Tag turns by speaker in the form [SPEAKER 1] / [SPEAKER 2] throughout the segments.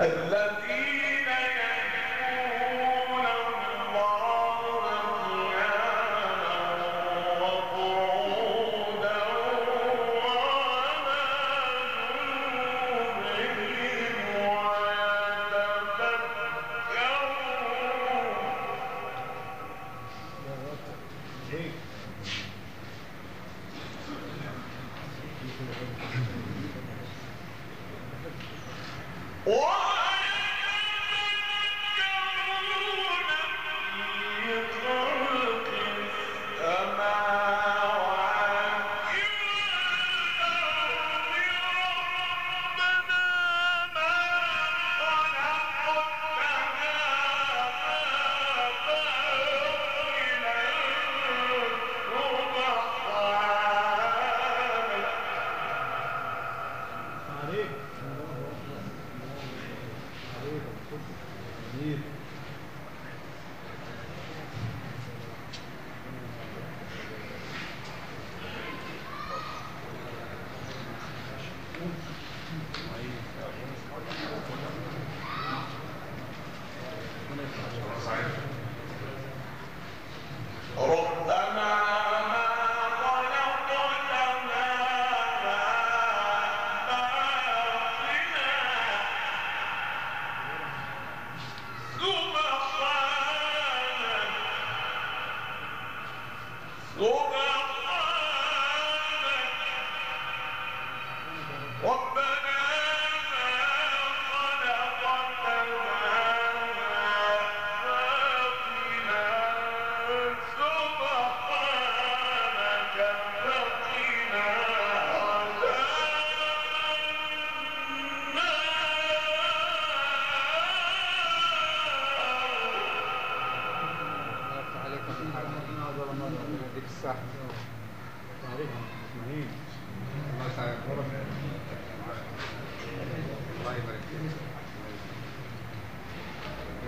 [SPEAKER 1] الذي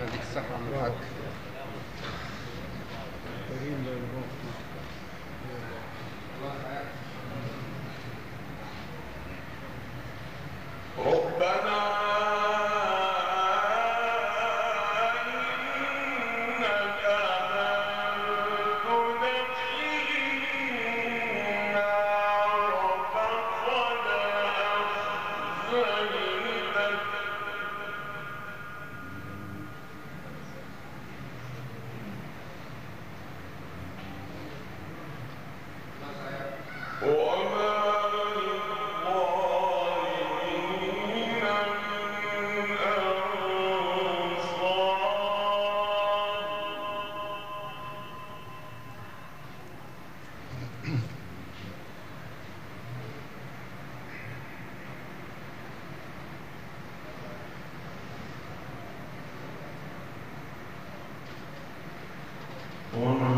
[SPEAKER 2] يديك الصحة
[SPEAKER 3] من
[SPEAKER 4] الحاج one. my